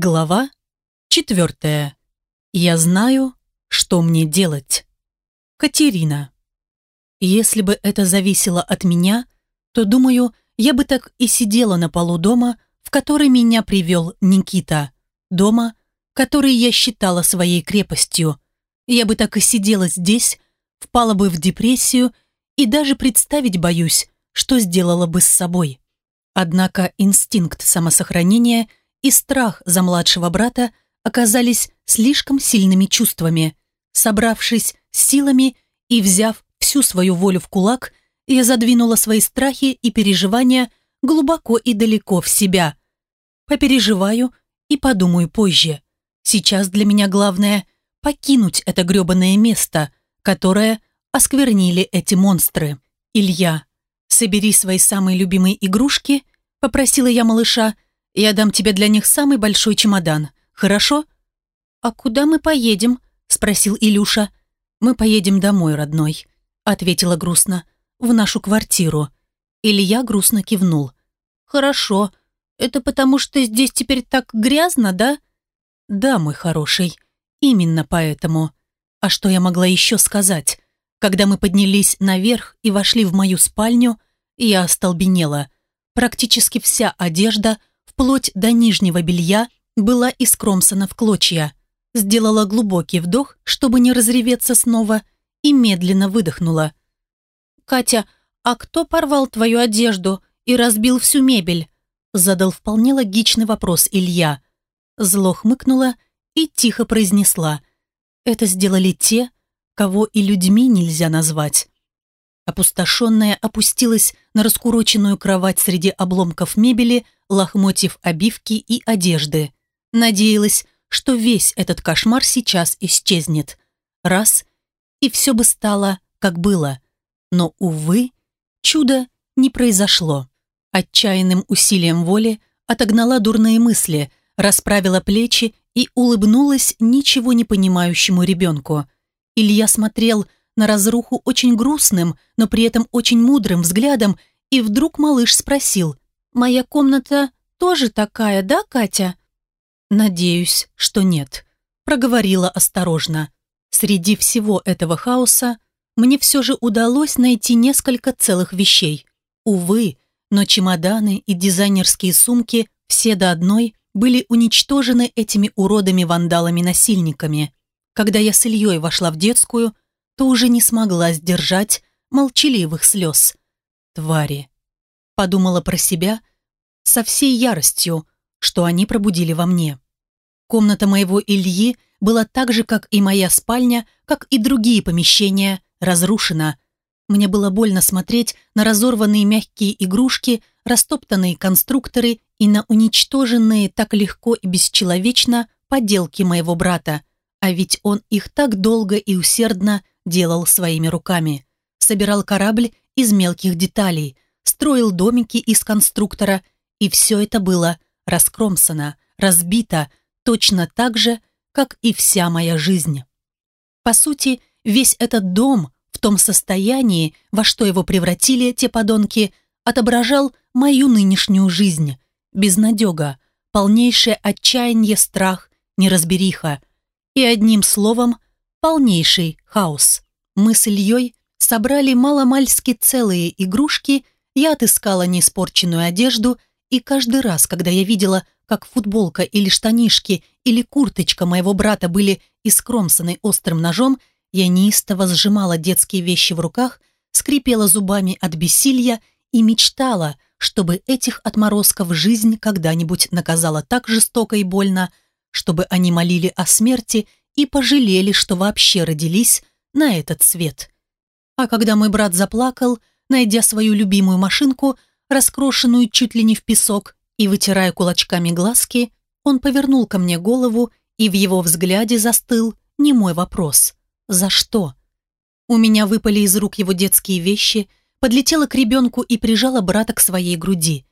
Глава четвертая. Я знаю, что мне делать. Катерина. Если бы это зависело от меня, то, думаю, я бы так и сидела на полу дома, в который меня привел Никита. Дома, который я считала своей крепостью. Я бы так и сидела здесь, впала бы в депрессию и даже представить боюсь, что сделала бы с собой. Однако инстинкт самосохранения – и страх за младшего брата оказались слишком сильными чувствами. Собравшись силами и взяв всю свою волю в кулак, я задвинула свои страхи и переживания глубоко и далеко в себя. Попереживаю и подумаю позже. Сейчас для меня главное – покинуть это грёбаное место, которое осквернили эти монстры. «Илья, собери свои самые любимые игрушки», – попросила я малыша – я дам тебе для них самый большой чемодан. Хорошо?» «А куда мы поедем?» – спросил Илюша. «Мы поедем домой, родной», – ответила грустно. «В нашу квартиру». Илья грустно кивнул. «Хорошо. Это потому, что здесь теперь так грязно, да?» «Да, мой хороший. Именно поэтому. А что я могла еще сказать? Когда мы поднялись наверх и вошли в мою спальню, я остолбенела. Практически вся одежда вплоть до нижнего белья, была искромсана в клочья. Сделала глубокий вдох, чтобы не разреветься снова, и медленно выдохнула. «Катя, а кто порвал твою одежду и разбил всю мебель?» Задал вполне логичный вопрос Илья. Зло хмыкнула и тихо произнесла. «Это сделали те, кого и людьми нельзя назвать». Опустошенная опустилась на раскуроченную кровать среди обломков мебели, лохмотьев обивки и одежды. Надеялась, что весь этот кошмар сейчас исчезнет. Раз, и все бы стало, как было. Но, увы, чудо не произошло. Отчаянным усилием воли отогнала дурные мысли, расправила плечи и улыбнулась ничего не понимающему ребенку. Илья смотрел на разруху очень грустным, но при этом очень мудрым взглядом, и вдруг малыш спросил, «Моя комната тоже такая, да, Катя?» «Надеюсь, что нет», — проговорила осторожно. Среди всего этого хаоса мне все же удалось найти несколько целых вещей. Увы, но чемоданы и дизайнерские сумки все до одной были уничтожены этими уродами-вандалами-насильниками. Когда я с Ильей вошла в детскую, то уже не смогла сдержать молчаливых слез. Твари. Подумала про себя со всей яростью, что они пробудили во мне. Комната моего Ильи была так же, как и моя спальня, как и другие помещения, разрушена. Мне было больно смотреть на разорванные мягкие игрушки, растоптанные конструкторы и на уничтоженные так легко и бесчеловечно поделки моего брата. А ведь он их так долго и усердно делал своими руками. Собирал корабль из мелких деталей, строил домики из конструктора, и все это было раскромсано, разбито, точно так же, как и вся моя жизнь. По сути, весь этот дом в том состоянии, во что его превратили те подонки, отображал мою нынешнюю жизнь. Безнадега, полнейшее отчаяние, страх, неразбериха. И одним словом – полнейший хаос. Мы с Ильей собрали маломальски целые игрушки, я отыскала неиспорченную одежду, и каждый раз, когда я видела, как футболка или штанишки или курточка моего брата были искромсаны острым ножом, я неистово сжимала детские вещи в руках, скрипела зубами от бессилья и мечтала, чтобы этих отморозков жизнь когда-нибудь наказала так жестоко и больно, чтобы они молили о смерти и пожалели, что вообще родились на этот свет. А когда мой брат заплакал, найдя свою любимую машинку, раскрошенную чуть ли не в песок, и вытирая кулачками глазки, он повернул ко мне голову, и в его взгляде застыл не мой вопрос. «За что?» У меня выпали из рук его детские вещи, подлетела к ребенку и прижала брата к своей груди.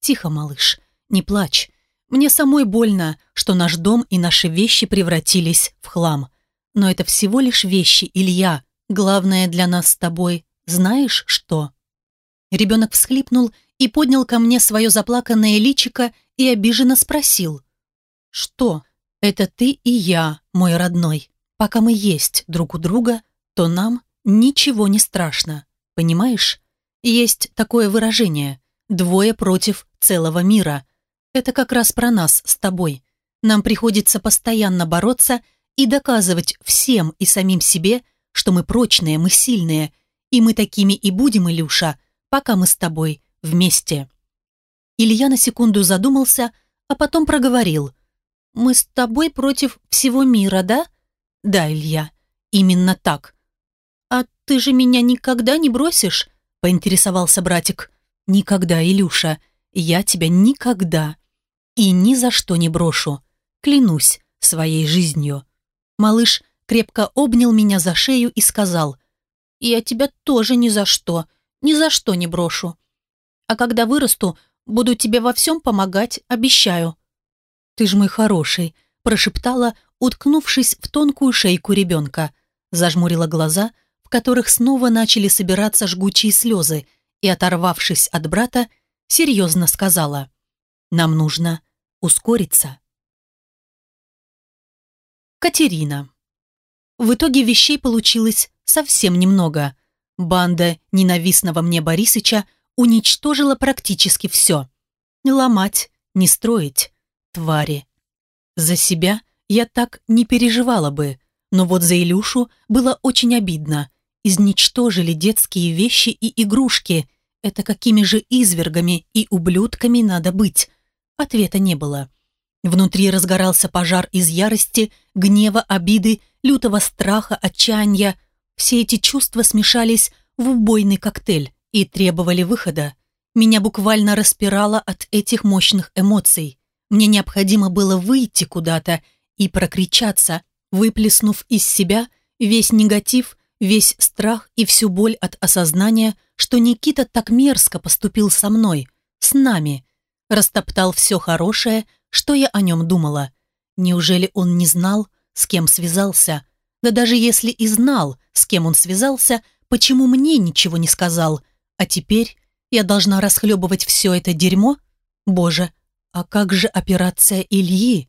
«Тихо, малыш, не плачь. Мне самой больно, что наш дом и наши вещи превратились в хлам. Но это всего лишь вещи, Илья. Главное для нас с тобой, знаешь что?» Ребенок всхлипнул и поднял ко мне свое заплаканное личико и обиженно спросил. Что? Это ты и я, мой родной. Пока мы есть друг у друга, то нам ничего не страшно. Понимаешь? Есть такое выражение «двое против целого мира». Это как раз про нас с тобой. Нам приходится постоянно бороться и доказывать всем и самим себе, что мы прочные, мы сильные, и мы такими и будем, Илюша, пока мы с тобой вместе. Илья на секунду задумался, а потом проговорил. «Мы с тобой против всего мира, да?» «Да, Илья, именно так». «А ты же меня никогда не бросишь?» – поинтересовался братик. «Никогда, Илюша, я тебя никогда и ни за что не брошу, клянусь своей жизнью». Малыш крепко обнял меня за шею и сказал, «Я тебя тоже ни за что, ни за что не брошу. А когда вырасту, буду тебе во всем помогать, обещаю». «Ты ж мой хороший», – прошептала, уткнувшись в тонкую шейку ребенка. Зажмурила глаза, в которых снова начали собираться жгучие слезы, и, оторвавшись от брата, серьезно сказала, «Нам нужно ускориться». Катерина. В итоге вещей получилось совсем немного. Банда ненавистного мне Борисыча уничтожила практически все. Ломать, не строить. Твари. За себя я так не переживала бы, но вот за Илюшу было очень обидно. Изничтожили детские вещи и игрушки. Это какими же извергами и ублюдками надо быть? Ответа не было. Внутри разгорался пожар из ярости, гнева, обиды, лютого страха, отчаяния. Все эти чувства смешались в убойный коктейль и требовали выхода. Меня буквально распирало от этих мощных эмоций. Мне необходимо было выйти куда-то и прокричаться, выплеснув из себя весь негатив, весь страх и всю боль от осознания, что Никита так мерзко поступил со мной, с нами, растоптал все хорошее, что я о нем думала. Неужели он не знал, с кем связался? Да даже если и знал, с кем он связался, почему мне ничего не сказал? А теперь я должна расхлебывать все это дерьмо? Боже, а как же операция Ильи?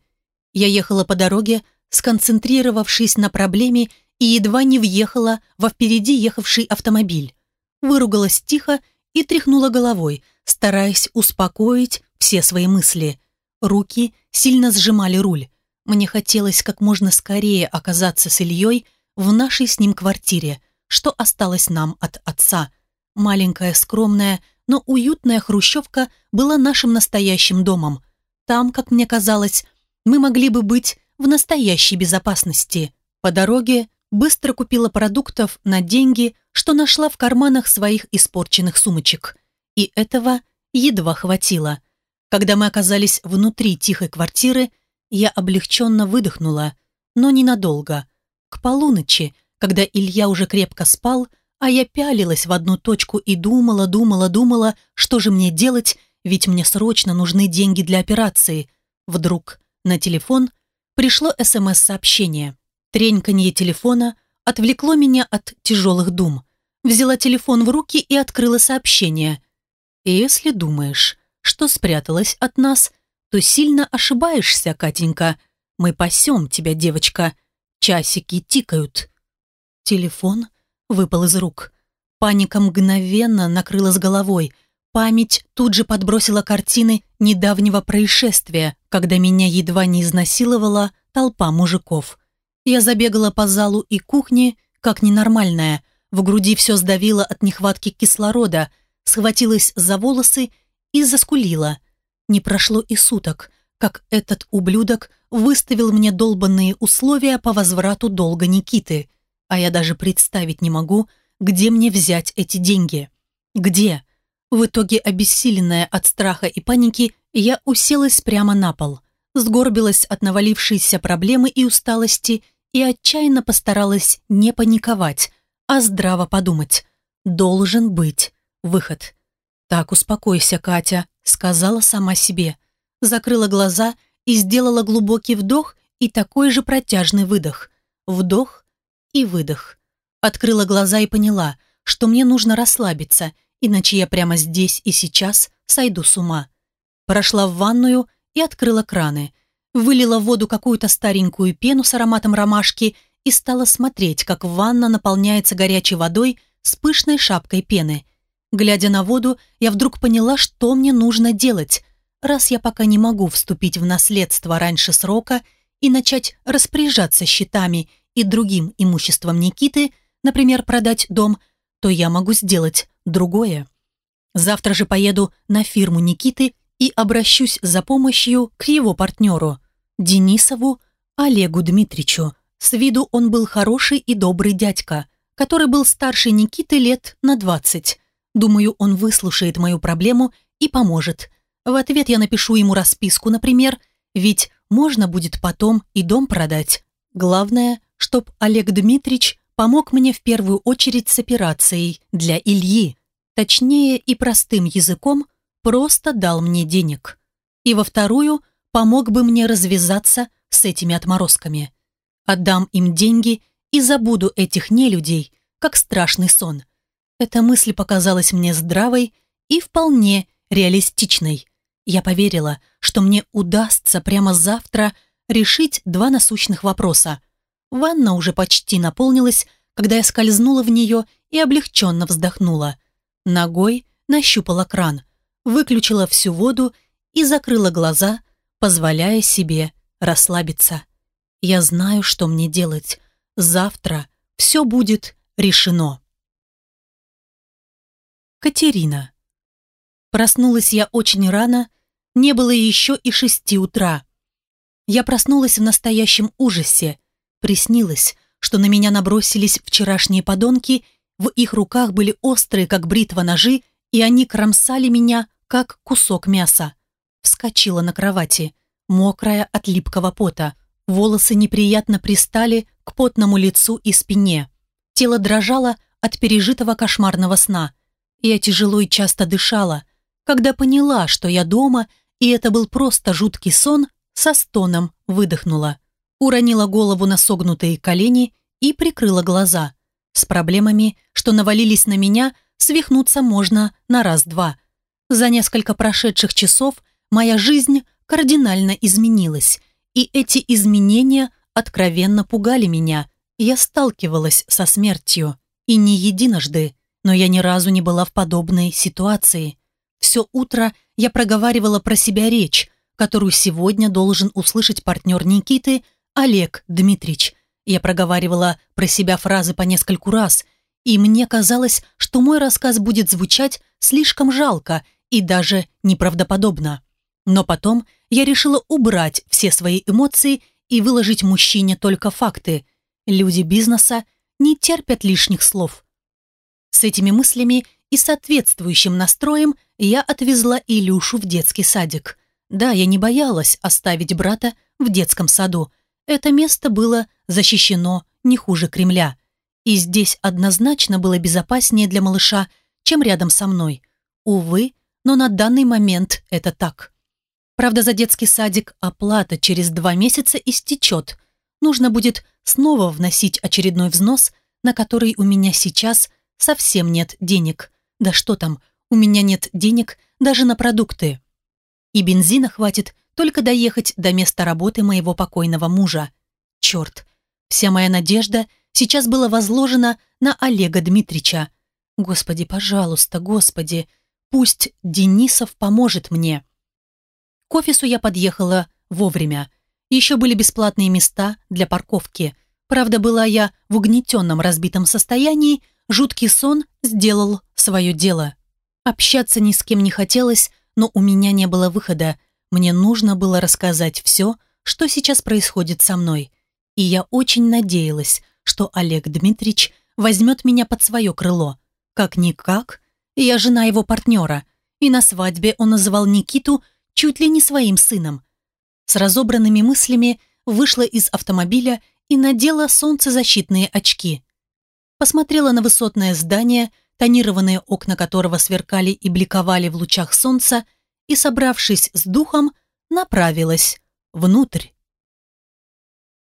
Я ехала по дороге, сконцентрировавшись на проблеме и едва не въехала во впереди ехавший автомобиль. Выругалась тихо и тряхнула головой, стараясь успокоить все свои мысли. Руки сильно сжимали руль. Мне хотелось как можно скорее оказаться с Ильей в нашей с ним квартире, что осталось нам от отца. Маленькая, скромная, но уютная хрущевка была нашим настоящим домом. Там, как мне казалось, мы могли бы быть в настоящей безопасности. По дороге быстро купила продуктов на деньги, что нашла в карманах своих испорченных сумочек. И этого едва хватило – когда мы оказались внутри тихой квартиры, я облегченно выдохнула, но ненадолго. К полуночи, когда Илья уже крепко спал, а я пялилась в одну точку и думала, думала, думала, что же мне делать, ведь мне срочно нужны деньги для операции. Вдруг на телефон пришло СМС-сообщение. Треньканье телефона отвлекло меня от тяжелых дум. Взяла телефон в руки и открыла сообщение. «Если думаешь, что спряталась от нас, то сильно ошибаешься, Катенька. Мы пасем тебя, девочка. Часики тикают. Телефон выпал из рук. Паника мгновенно накрыла с головой. Память тут же подбросила картины недавнего происшествия, когда меня едва не изнасиловала толпа мужиков. Я забегала по залу и кухне, как ненормальная. В груди все сдавило от нехватки кислорода, схватилась за волосы и заскулила. Не прошло и суток, как этот ублюдок выставил мне долбанные условия по возврату долга Никиты, а я даже представить не могу, где мне взять эти деньги. Где? В итоге, обессиленная от страха и паники, я уселась прямо на пол, сгорбилась от навалившейся проблемы и усталости и отчаянно постаралась не паниковать, а здраво подумать. Должен быть выход. «Так, успокойся, Катя», — сказала сама себе. Закрыла глаза и сделала глубокий вдох и такой же протяжный выдох. Вдох и выдох. Открыла глаза и поняла, что мне нужно расслабиться, иначе я прямо здесь и сейчас сойду с ума. Прошла в ванную и открыла краны. вылила в воду какую-то старенькую пену с ароматом ромашки и стала смотреть, как ванна наполняется горячей водой с пышной шапкой пены. Глядя на воду, я вдруг поняла, что мне нужно делать, раз я пока не могу вступить в наследство раньше срока и начать распоряжаться счетами и другим имуществом Никиты, например, продать дом, то я могу сделать другое. Завтра же поеду на фирму Никиты и обращусь за помощью к его партнеру, Денисову Олегу Дмитричу. С виду он был хороший и добрый дядька, который был старше Никиты лет на 20. Думаю, он выслушает мою проблему и поможет. В ответ я напишу ему расписку, например, ведь можно будет потом и дом продать. Главное, чтоб Олег Дмитрич помог мне в первую очередь с операцией для Ильи. Точнее и простым языком, просто дал мне денег. И во вторую, помог бы мне развязаться с этими отморозками. Отдам им деньги и забуду этих нелюдей, как страшный сон. Эта мысль показалась мне здравой и вполне реалистичной. Я поверила, что мне удастся прямо завтра решить два насущных вопроса. Ванна уже почти наполнилась, когда я скользнула в нее и облегченно вздохнула. Ногой нащупала кран, выключила всю воду и закрыла глаза, позволяя себе расслабиться. Я знаю, что мне делать. Завтра все будет решено. Катерина. Проснулась я очень рано, не было еще и шести утра. Я проснулась в настоящем ужасе. Приснилось, что на меня набросились вчерашние подонки, в их руках были острые, как бритва, ножи, и они кромсали меня, как кусок мяса. Вскочила на кровати, мокрая от липкого пота. Волосы неприятно пристали к потному лицу и спине. Тело дрожало от пережитого кошмарного сна. Я тяжело и часто дышала. Когда поняла, что я дома, и это был просто жуткий сон, со стоном выдохнула. Уронила голову на согнутые колени и прикрыла глаза. С проблемами, что навалились на меня, свихнуться можно на раз-два. За несколько прошедших часов моя жизнь кардинально изменилась, и эти изменения откровенно пугали меня. Я сталкивалась со смертью, и не единожды, но я ни разу не была в подобной ситуации. Все утро я проговаривала про себя речь, которую сегодня должен услышать партнер Никиты Олег Дмитрич. Я проговаривала про себя фразы по нескольку раз, и мне казалось, что мой рассказ будет звучать слишком жалко и даже неправдоподобно. Но потом я решила убрать все свои эмоции и выложить мужчине только факты. Люди бизнеса не терпят лишних слов. С этими мыслями и соответствующим настроем я отвезла Илюшу в детский садик. Да, я не боялась оставить брата в детском саду. Это место было защищено не хуже Кремля. И здесь однозначно было безопаснее для малыша, чем рядом со мной. Увы, но на данный момент это так. Правда, за детский садик оплата через два месяца истечет. Нужно будет снова вносить очередной взнос, на который у меня сейчас совсем нет денег. Да что там, у меня нет денег даже на продукты. И бензина хватит только доехать до места работы моего покойного мужа. Черт, вся моя надежда сейчас была возложена на Олега Дмитрича. Господи, пожалуйста, Господи, пусть Денисов поможет мне. К офису я подъехала вовремя. Еще были бесплатные места для парковки. Правда, была я в угнетенном разбитом состоянии, жуткий сон сделал свое дело. Общаться ни с кем не хотелось, но у меня не было выхода. Мне нужно было рассказать все, что сейчас происходит со мной. И я очень надеялась, что Олег Дмитрич возьмет меня под свое крыло. Как-никак, я жена его партнера, и на свадьбе он называл Никиту чуть ли не своим сыном. С разобранными мыслями вышла из автомобиля и надела солнцезащитные очки. Посмотрела на высотное здание, тонированные окна которого сверкали и бликовали в лучах солнца, и, собравшись с духом, направилась внутрь.